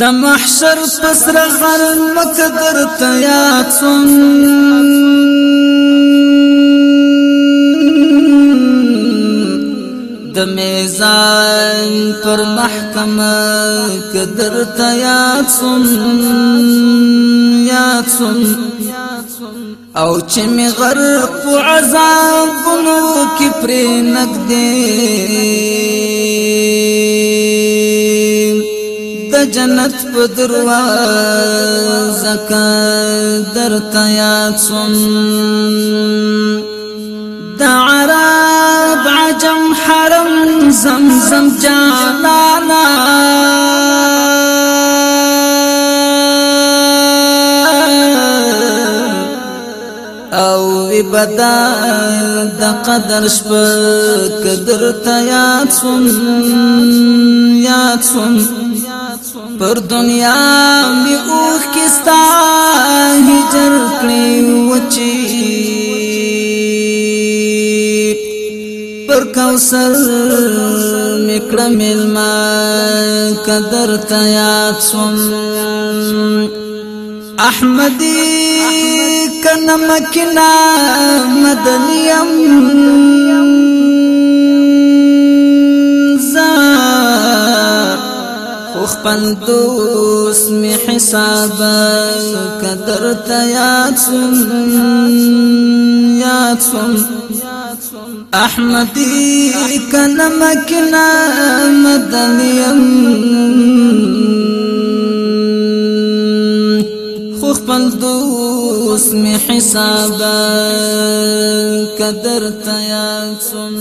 د محشر پسر غر مقدر تیات سن د میزان پر محکمه قدر تیات سن یاد سن او چې می غرق عذابونو کې پر جنت په دروازه کا درته یاد د عرب عجم حرم زمزم جانانا أو بدا د قدر شپ قدر ته یاد سم یاد پر دنیا می اوخ کستا هجر کړی وچی. پر کوثر میکړه ملما قدر ته یاد سوم احمدی کنا مکنا مدنیم. خپل دوست می حساب قدر ته یاد سم یاد سم احمدی کنا مکنا مدنیم خو خپل دوست می حساب قدر ته یاد سم